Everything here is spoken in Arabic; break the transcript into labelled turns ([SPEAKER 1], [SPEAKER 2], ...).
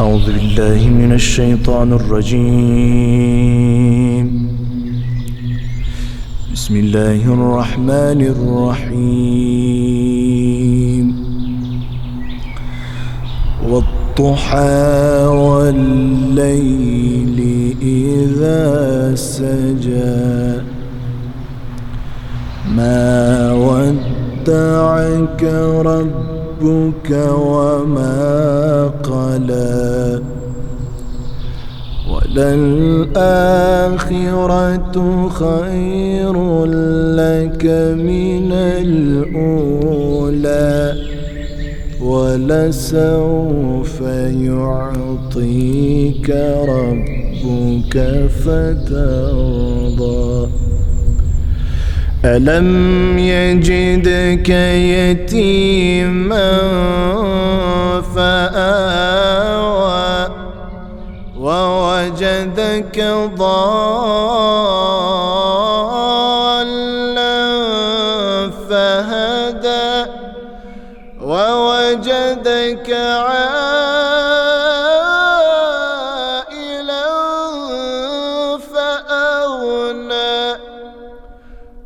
[SPEAKER 1] أعوذ بالله من الشيطان الرجيم. بسم الله الرحمن الرحيم. والضحى والليل إذا سجى. ما ودعك ربك وما قلى وللآخرة خير لك من الأولى ولسوف يعطيك ربك فترضى. ألم يجدك يتيما فآوى ووجدك ضالا فهدى ووجدك عائلا